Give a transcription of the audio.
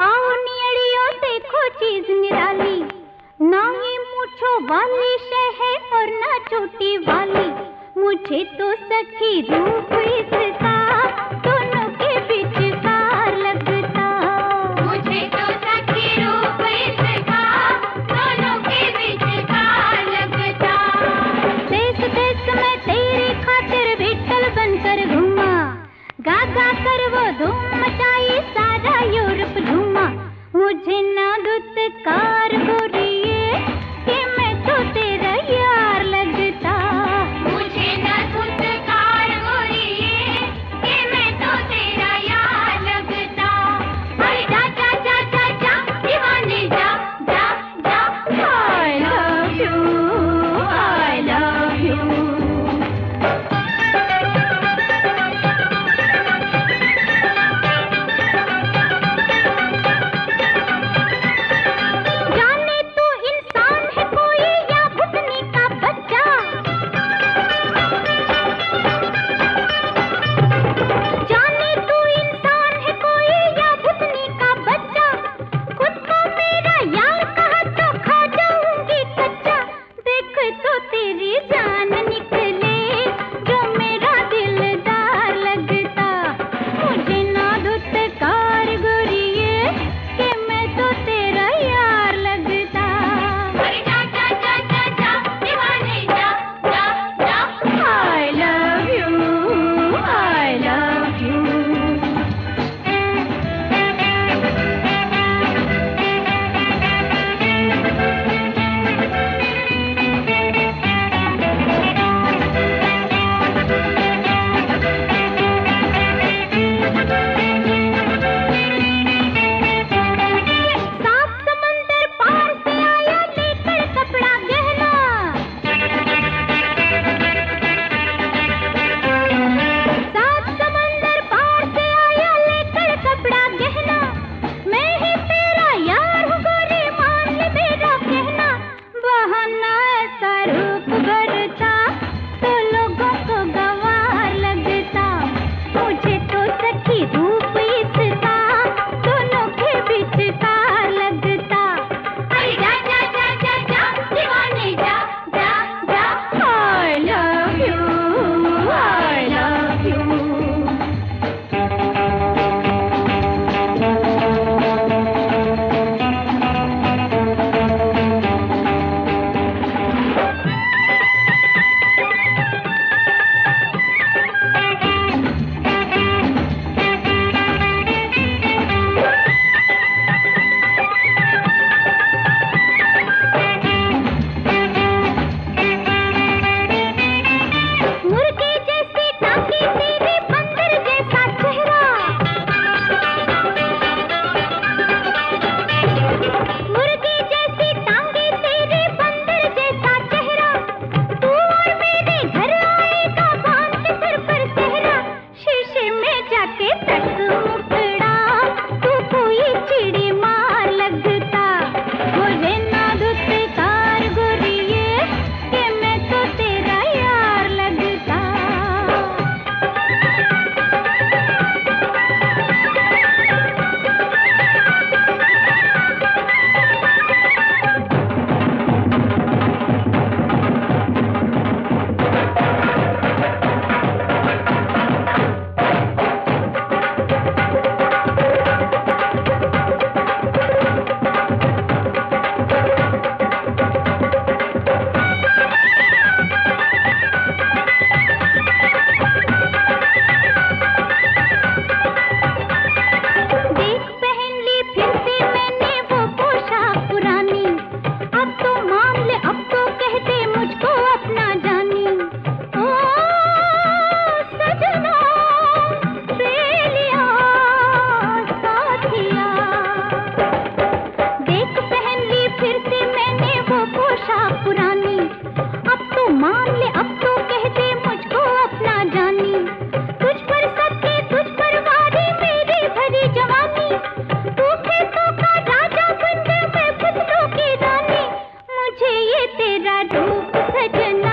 आओ देखो चीज़ निराली। ना ही वाली शह और ना छोटी वाली। मुझे तो सखी रूप से लगा कर वो धूम मचाई सारा यूरोप मुझे ना दुत्कार कार तेरा रूप सजना